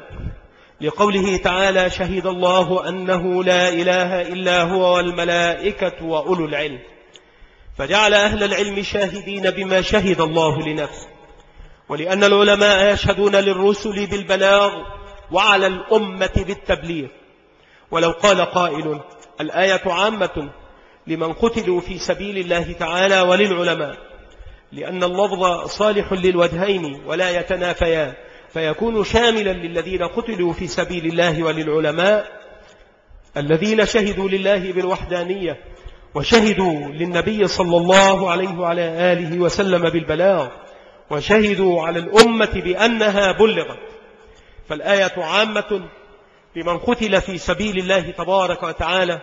لقوله تعالى شهد الله أنه لا إله إلا هو والملائكة وأولو العلم فجعل أهل العلم شاهدين بما شهد الله لنفسه. ولأن العلماء يشهدون للرسل بالبلاغ وعلى الأمة بالتبليغ. ولو قال قائل الآية عامة لمن قتلوا في سبيل الله تعالى وللعلماء لأن اللفظ صالح للوجهين ولا يتنافيان فيكون شاملا للذين قتلوا في سبيل الله وللعلماء الذين شهدوا لله بالوحدانية وشهدوا للنبي صلى الله عليه وعلى آله وسلم بالبلاغ وشهدوا على الأمة بأنها بلغت. فالآية عامة لمن قتل في سبيل الله تبارك وتعالى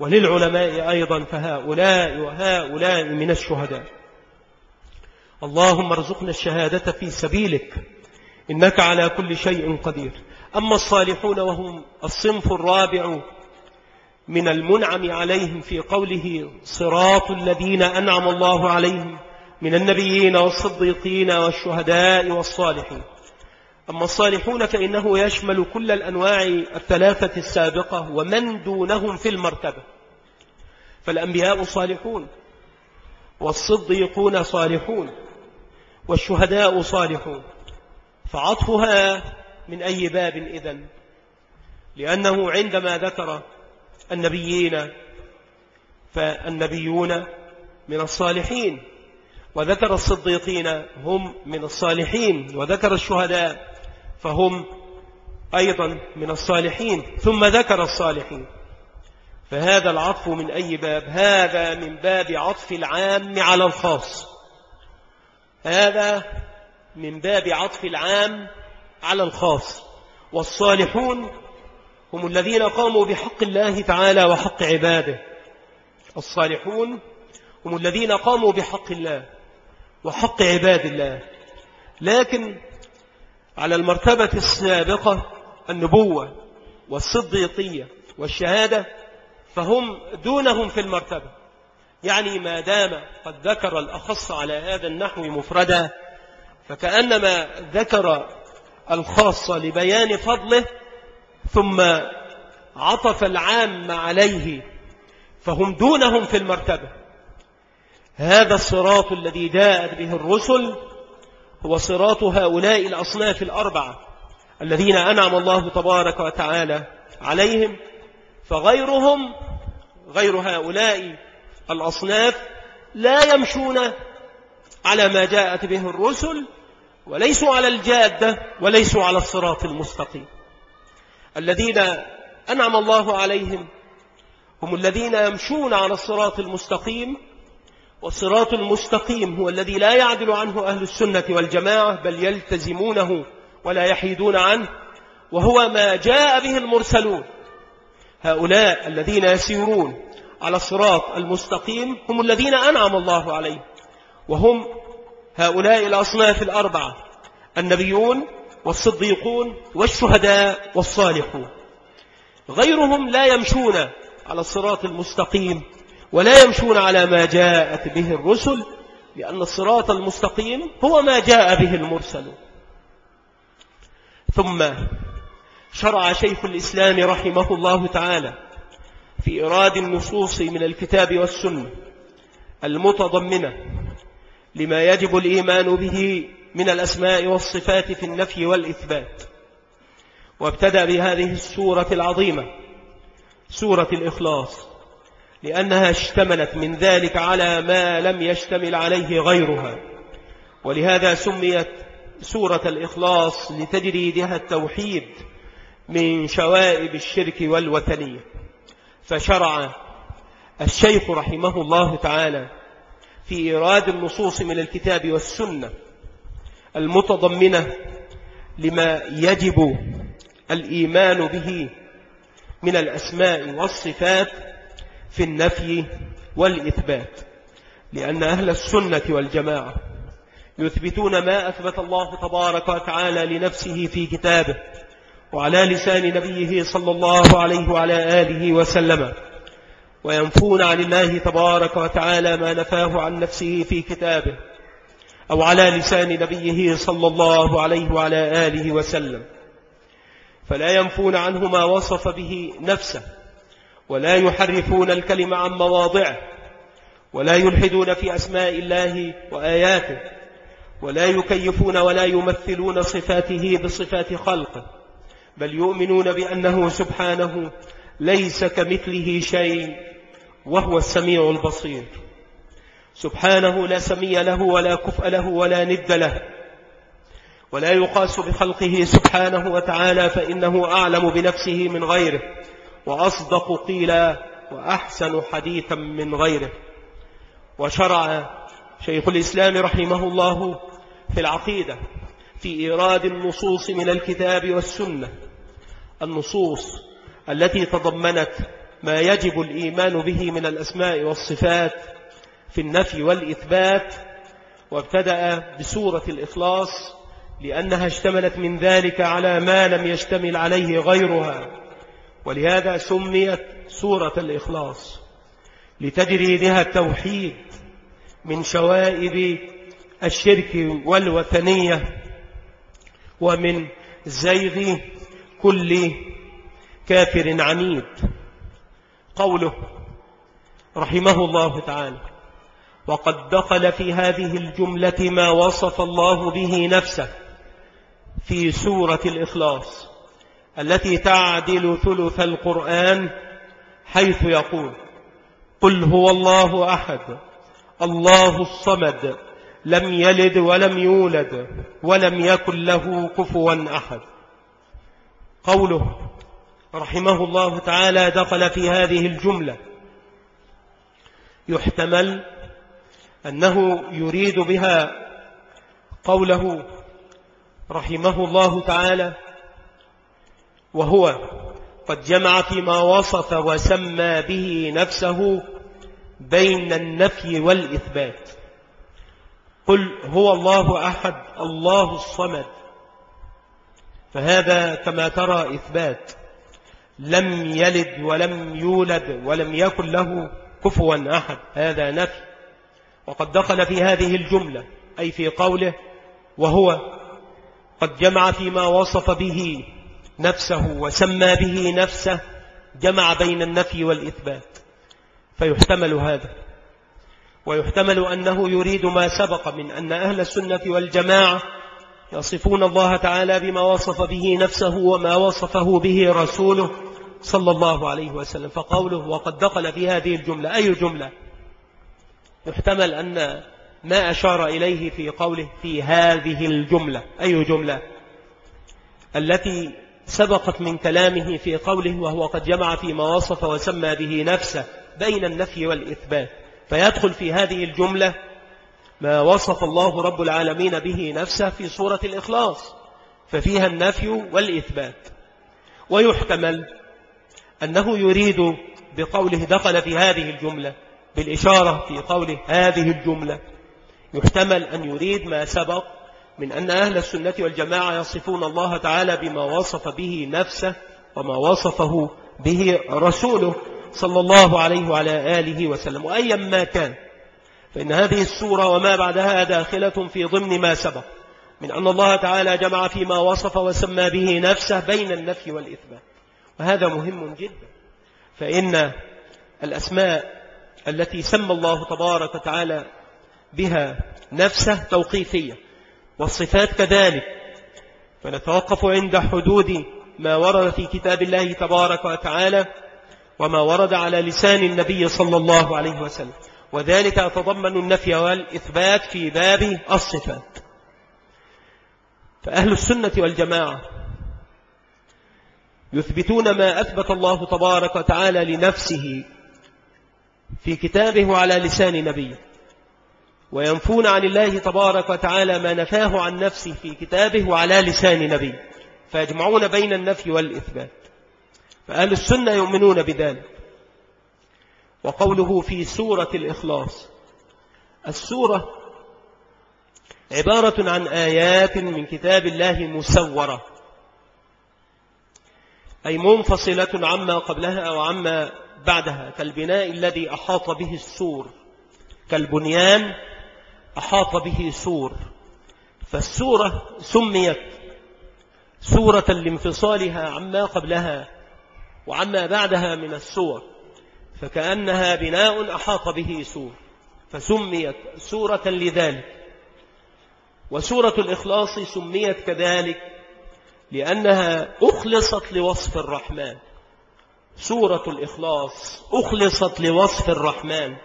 وللعلماء أيضا فهؤلاء وهؤلاء من الشهداء. اللهم ارزقنا الشهادة في سبيلك إنك على كل شيء قدير. أما الصالحون وهم الصنف الرابع من المنعم عليهم في قوله صراط الذين أنعم الله عليهم من النبيين والصديقين والشهداء والصالحين. أما الصالحون فإنه يشمل كل الأنواع الثلاثة السابقة ومن دونهم في المرتبة. فالأنبياء صالحون والصديقون صالحون والشهداء صالحون. فعطفها من أي باب إذن؟ لأنه عندما ذكر النبيين فالنبيون من الصالحين وذكر الصديقين هم من الصالحين وذكر الشهداء فهم أيضا من الصالحين ثم ذكر الصالحين. فهذا العطف من أي باب؟ هذا من باب عطف العام على الخاص. هذا من باب عطف العام على الخاص. والصالحون هم الذين قاموا بحق الله تعالى وحق عباده. الصالحون هم الذين قاموا بحق الله وحق عباد الله. لكن على المرتبة السابقة النبوة والصديقية والشهادة فهم دونهم في المرتبة. يعني ما دام قد ذكر الأخص على هذا النحو مفردا فكأنما ذكر الخاص لبيان فضله ثم عطف العام عليه فهم دونهم في المرتبة. هذا الصراط الذي جاءت به الرسل هو صراط هؤلاء الأصناف الأربعة الذين أنعم الله تبارك وتعالى عليهم فغيرهم غير هؤلاء الأصناف لا يمشون على ما جاءت به الرسل وليسوا على الجادة وليسوا على الصراط المستقيم. الذين أنعم الله عليهم هم الذين يمشون على الصراط المستقيم والصراط المستقيم هو الذي لا يعدل عنه أهل السنة والجماعة بل يلتزمونه ولا يحيدون عنه وهو ما جاء به المرسلون. هؤلاء الذين يسيرون على الصراط المستقيم هم الذين أنعم الله عليهم وهم هؤلاء الأصناف الأربعة النبيون والصديقون والشهداء والصالحون. غيرهم لا يمشون على الصراط المستقيم ولا يمشون على ما جاءت به الرسل لأن الصراط المستقيم هو ما جاء به المرسل. ثم شرع شيخ الإسلام رحمه الله تعالى في إراد النصوص من الكتاب والسنة المتضمنة لما يجب الإيمان به من الأسماء والصفات في النفي والإثبات. وابتدأ بهذه السورة العظيمة سورة الإخلاص. لأنها اشتملت من ذلك على ما لم يشتمل عليه غيرها. ولهذا سميت سورة الإخلاص لتجريدها التوحيد من شوائب الشرك والوثنية. فشرع الشيخ رحمه الله تعالى في إيراد النصوص من الكتاب والسنة المتضمنة لما يجب الإيمان به من الأسماء والصفات في النفي والإثبات لأن أهل السنة والجماعة يثبتون ما أثبت الله تبارك وتعالى لنفسه في كتابه وعلى لسان نبيه صلى الله عليه وعلى آله وسلم وينفون عن الله تبارك وتعالى ما نفاه عن نفسه في كتابه أو على لسان نبيه صلى الله عليه وعلى آله وسلم. فلا ينفون عنه ما وصف به نفسه. ولا يحرفون الكلمة عن مواضعه ولا يلحدون في أسماء الله وآياته ولا يكيفون ولا يمثلون صفاته بصفات خلقه بل يؤمنون بأنه سبحانه ليس كمثله شيء وهو السميع البصير. سبحانه لا سمي له ولا كفء له ولا ند له ولا يقاس بخلقه سبحانه وتعالى فإنه أعلم بنفسه من غيره. وأصدق قيلا وأحسن حديثا من غيره. وشرع شيخ الإسلام رحمه الله في العقيدة في إيراد النصوص من الكتاب والسنة. النصوص التي تضمنت ما يجب الإيمان به من الأسماء والصفات في النفي والإثبات وابتدأ بسورة الإخلاص لأنها اشتملت من ذلك على ما لم يشتمل عليه غيرها. ولهذا سميت سورة الإخلاص لتجري بها التوحيد من شوائب الشرك والوثنية ومن زيغ كل كافر عنيد. قوله رحمه الله تعالى وقد دخل في هذه الجملة ما وصف الله به نفسه في سورة الإخلاص التي تعدل ثلث القرآن حيث يقول قل هو الله أحد الله الصمد لم يلد ولم يولد ولم يكن له كفوا أحد. قوله رحمه الله تعالى دخل في هذه الجملة يحتمل أنه يريد بها قوله رحمه الله تعالى وهو قد جمع فيما وصف وسمى به نفسه بين النفي والإثبات. قل هو الله أحد الله الصمد. فهذا كما ترى إثبات. لم يلد ولم يولد ولم يكن له كفوا أحد هذا نفي. وقد دخل في هذه الجملة أي في قوله وهو قد جمع فيما وصف به نفسه وسمى به نفسه جمع بين النفي والإثبات. فيحتمل هذا. ويحتمل أنه يريد ما سبق من أن أهل السنة والجماعة يصفون الله تعالى بما وصف به نفسه وما وصفه به رسوله صلى الله عليه وسلم. فقوله وقد دخل في هذه الجملة أي جملة؟ يحتمل أن ما أشار إليه في قوله في هذه الجملة. أي جملة؟ التي سبقت من كلامه في قوله وهو قد جمع فيما وصف وسمى به نفسه بين النفي والإثبات. فيدخل في هذه الجملة ما وصف الله رب العالمين به نفسه في سورة الإخلاص ففيها النفي والإثبات. ويحتمل أنه يريد بقوله دخل في هذه الجملة بالإشارة في قوله هذه الجملة يحتمل أن يريد ما سبق من أن أهل السنة والجماعة يصفون الله تعالى بما وصف به نفسه وما وصفه به رسوله صلى الله عليه وعلى آله وسلم. وأيا ما كان فإن هذه السورة وما بعدها داخلة في ضمن ما سبق من أن الله تعالى جمع فيما وصف وسمى به نفسه بين النفي والإثبات. وهذا مهم جدا فإن الأسماء التي سمى الله تبارك وتعالى بها نفسه توقيفية. والصفات كذلك. فنتوقف عند حدود ما ورد في كتاب الله تبارك وتعالى وما ورد على لسان النبي صلى الله عليه وسلم. وذلك يتضمن النفي والإثبات في باب الصفات. فأهل السنة والجماعة يثبتون ما أثبت الله تبارك وتعالى لنفسه في كتابه وعلى لسان نبيه. وينفون عن الله تبارك وتعالى ما نفاه عن نفسه في كتابه وعلى لسان نبيه. فيجمعون بين النفي والإثبات. فأهل السنة يؤمنون بذلك. وقوله في سورة الإخلاص. السورة عبارة عن آيات من كتاب الله مسورة. أي منفصلة عما قبلها وعما بعدها. كالبناء الذي أحاط به السور. كالبنيان أحاط به سور. فالسورة سميت سورة لانفصالها عما قبلها وعما بعدها من السور. فكأنها بناء أحاط به سور. فسميت سورة لذلك. وسورة الإخلاص سميت كذلك لأنها أخلصت لوصف الرحمن. سورة الإخلاص أخلصت لوصف الرحمن.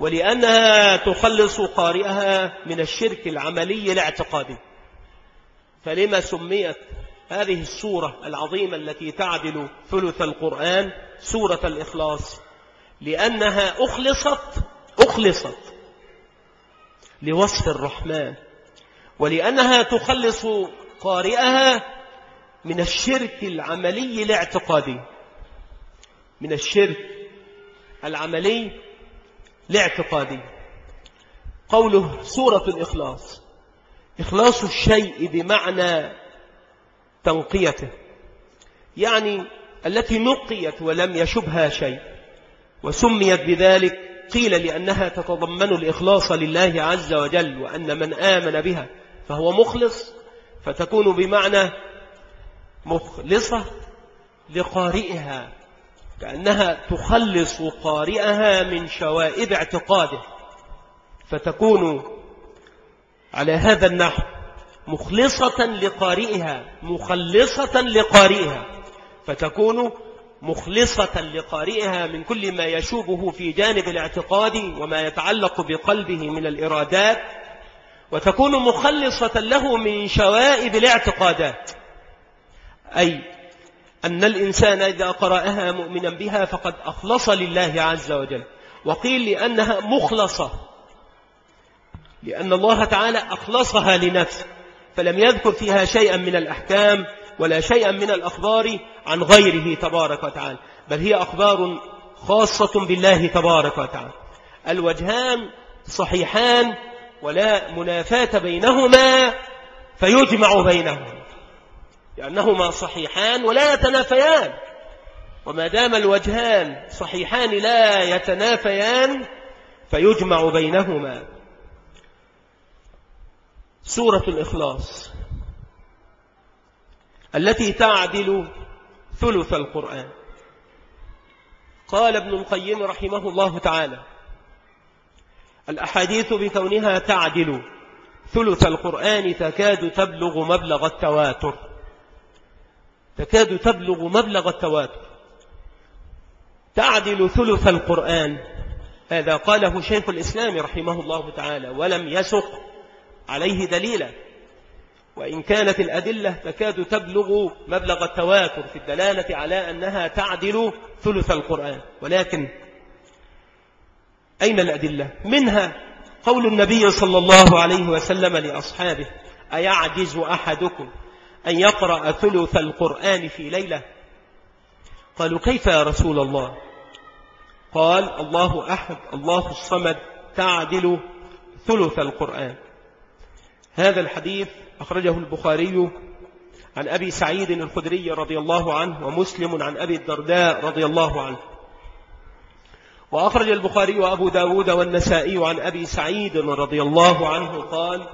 ولأنها تخلص قارئها من الشرك العملي الاعتقادي. فلما سميت هذه السورة العظيمة التي تعدل ثلث القرآن سورة الإخلاص؟ لأنها أخلصت أخلصت لوصف الرحمن. ولأنها تخلص قارئها من الشرك العملي الاعتقادي. من الشرك العملي لاعتقادي. قوله سورة الإخلاص. إخلاص الشيء بمعنى تنقيته. يعني التي نقيت ولم يشبها شيء وسميت بذلك قيل لأنها تتضمن الإخلاص لله عز وجل وأن من آمن بها فهو مخلص فتكون بمعنى مخلصة لقارئها. كأنها تخلص قارئها من شوائب اعتقاده فتكون على هذا النحو مخلصة لقارئها مخلصة لقارئها فتكون مخلصة لقارئها من كل ما يشوبه في جانب الاعتقاد وما يتعلق بقلبه من الإرادات وتكون مخلصة له من شوائب الاعتقادات أي أن الإنسان إذا قرأها مؤمنا بها فقد أخلص لله عز وجل. وقيل لأنها مخلصة. لأن الله تعالى أخلصها لنفسه. فلم يذكر فيها شيئا من الأحكام ولا شيئا من الأخبار عن غيره تبارك وتعالى. بل هي أخبار خاصة بالله تبارك وتعالى. الوجهان صحيحان ولا منافاة بينهما فيجمع بينهما لأنهما صحيحان ولا يتنافيان. وما دام الوجهان صحيحان لا يتنافيان فيجمع بينهما. سورة الإخلاص التي تعدل ثلث القرآن. قال ابن القيم رحمه الله تعالى الأحاديث بكونها تعدل ثلث القرآن تكاد تبلغ مبلغ التواتر. تكاد تبلغ مبلغ التواتر. تعدل ثلث القرآن. هذا قاله شيخ الإسلام رحمه الله تعالى ولم يسق. عليه دليلا وإن كانت الأدلة تكاد تبلغ مبلغ التواتر في الدلالة على أنها تعدل ثلث القرآن. ولكن أين الأدلة؟ منها قول النبي صلى الله عليه وسلم لأصحابه أيعجز أحدكم؟ أن يقرأ ثلث القرآن في ليلة؟ قالوا كيف يا رسول الله؟ قال الله أحد الله الصمد تعدل ثلث القرآن. هذا الحديث أخرجه البخاري عن أبي سعيد الخدري رضي الله عنه ومسلم عن أبي الدرداء رضي الله عنه. وأخرج البخاري وأبو داود والنسائي عن أبي سعيد رضي الله عنه قال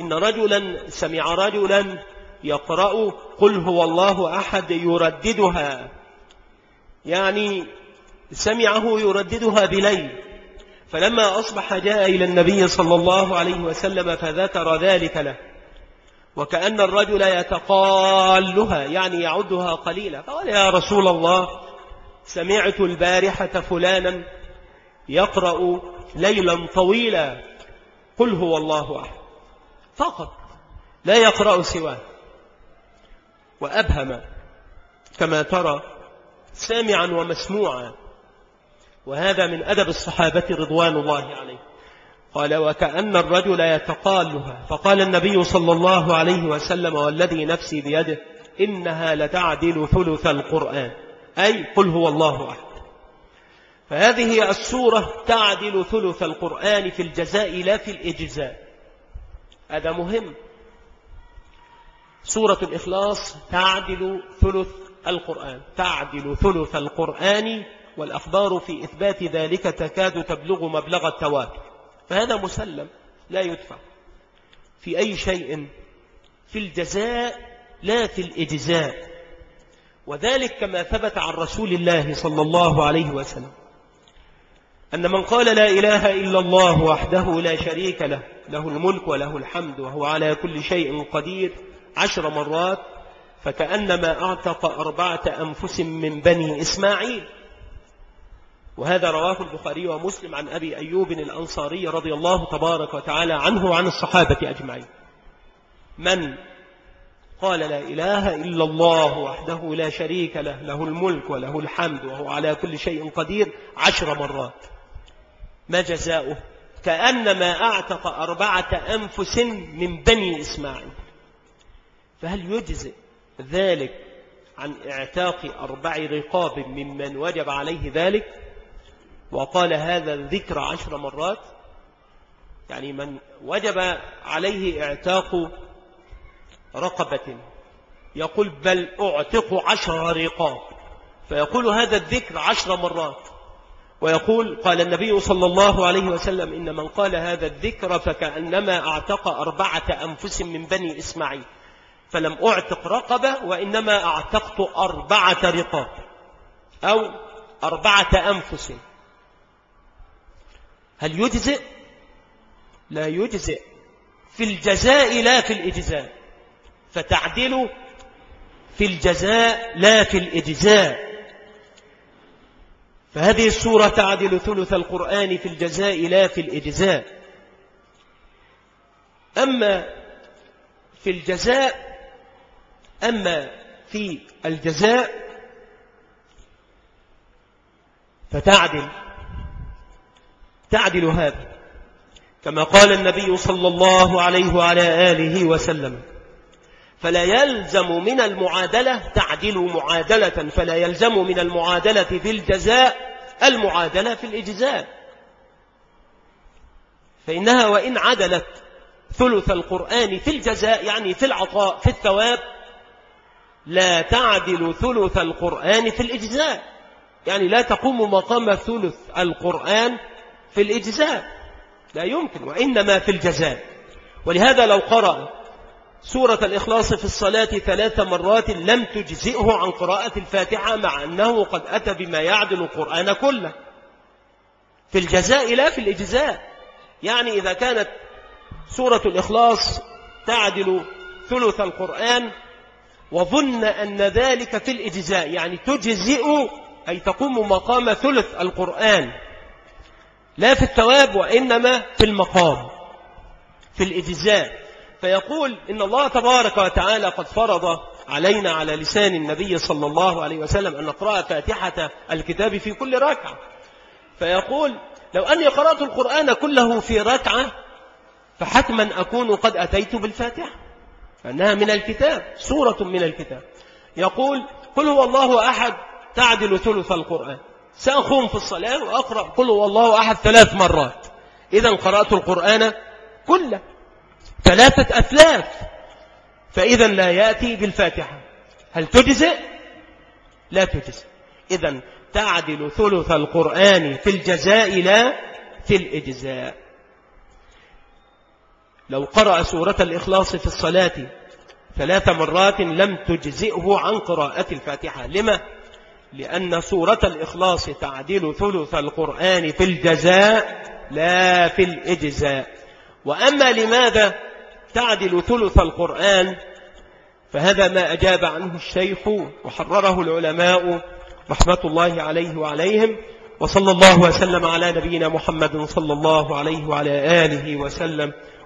إن رجلا سمع رجلا يقرأ قل هو الله أحد يرددها. يعني سمعه يرددها بليل. فلما أصبح جاء إلى النبي صلى الله عليه وسلم فذكر ذلك له. وكأن الرجل يتقالها يعني يعدها قليلا. قال يا رسول الله سمعت البارحة فلانا يقرأ ليلا طويلا. قل هو الله أحد. فقط لا يقرأ سواه. وأبهم كما ترى سامعا ومسموعا. وهذا من أدب الصحابة رضوان الله عليه قال وكأن الرجل يتقالها. فقال النبي صلى الله عليه وسلم والذي نفسي بيده إنها لتعدل ثلث القرآن. أي قل هو الله أحد. فهذه السورة تعدل ثلث القرآن في الجزاء لا في الإجزاء. هذا مهم. سورة الإخلاص تعدل ثلث القرآن تعدل ثلث القرآن والأخبار في إثبات ذلك تكاد تبلغ مبلغ التواتر. فهذا مسلم لا يدفع في أي شيء في الجزاء لا في الإجزاء. وذلك كما ثبت عن رسول الله صلى الله عليه وسلم. أن من قال لا إله إلا الله وحده لا شريك له له الملك وله الحمد وهو على كل شيء قدير عشر مرات فكأنما أعتق أربعة أنفس من بني إسماعيل. وهذا رواه البخاري ومسلم عن أبي أيوب الأنصاري رضي الله تبارك وتعالى عنه وعن الصحابة أجمعين. من قال لا إله إلا الله وحده لا شريك له له الملك وله الحمد وهو على كل شيء قدير عشر مرات. ما جزاؤه؟ كأنما أعتق أربعة أنفس من بني إسماعيل. فهل يجزئ ذلك عن اعتاق أربع رقاب ممن وجب عليه ذلك؟ وقال هذا الذكر عشر مرات. يعني من وجب عليه اعتاق رقبة يقول بل أعتق عشر رقاب. فيقول هذا الذكر عشر مرات. ويقول قال النبي صلى الله عليه وسلم إن من قال هذا الذكر فكأنما أعتق أربعة أنفس من بني إسماعيل. فلم أعتق رقبة وإنما أعتقت أربعة رقاب أو أربعة أنفس. هل يجزئ؟ لا يجزئ. في الجزاء لا في الإجزاء. فتعدل في الجزاء لا في الإجزاء. فهذه السورة تعدل ثلث القرآن في الجزاء لا في الإجزاء. أما في الجزاء أما في الجزاء فتعدل تعدل هذا كما قال النبي صلى الله عليه وعلى آله وسلم فلا يلزم من المعادلة تعدل معادلة فلا يلزم من المعادلة في الجزاء المعادلة في الإجزاء فإنها وإن عدلت ثلث القرآن في الجزاء يعني في العطاء في الثواب لا تعدل ثلث القرآن في الإجزاء. يعني لا تقوم مقام ثلث القرآن في الإجزاء. لا يمكن وإنما في الجزاء. ولهذا لو قرأ سورة الإخلاص في الصلاة ثلاث مرات لم تجزئه عن قراءة الفاتحة مع أنه قد أتى بما يعدل القرآن كله. في الجزاء لا في الإجزاء. يعني إذا كانت سورة الإخلاص تعدل ثلث القرآن وظن أن ذلك في الإجزاء يعني تجزئ أي تقوم مقام ثلث القرآن. لا في الثواب وإنما في المقام في الإجزاء. فيقول إن الله تبارك وتعالى قد فرض علينا على لسان النبي صلى الله عليه وسلم أن نقرأ فاتحة الكتاب في كل ركعة. فيقول لو أني قرأت القرآن كله في ركعة فحتما أكون قد أتيت بالفاتحة. فأنها من الكتاب سورة من الكتاب. يقول قل هو الله أحد تعدل ثلث القرآن. سأخوم في الصلاة وأقرأ قل هو الله أحد ثلاث مرات. إذا قرأت القرآن كله ثلاثة أثلاث. فإذا لا يأتي بالفاتحة. هل تجزئ؟ لا تجزئ. إذا تعدل ثلث القرآن في الجزاء لا في الإجزاء. لو قرأ سورة الإخلاص في الصلاة ثلاث مرات لم تجزئه عن قراءة الفاتحة. لما؟ لأن سورة الإخلاص تعدل ثلث القرآن في الجزاء لا في الإجزاء. وأما لماذا تعدل ثلث القرآن؟ فهذا ما أجاب عنه الشيخ وحرره العلماء رحمة الله عليه وعليهم. وصلى الله وسلم على نبينا محمد صلى الله عليه وعلى آله وسلم.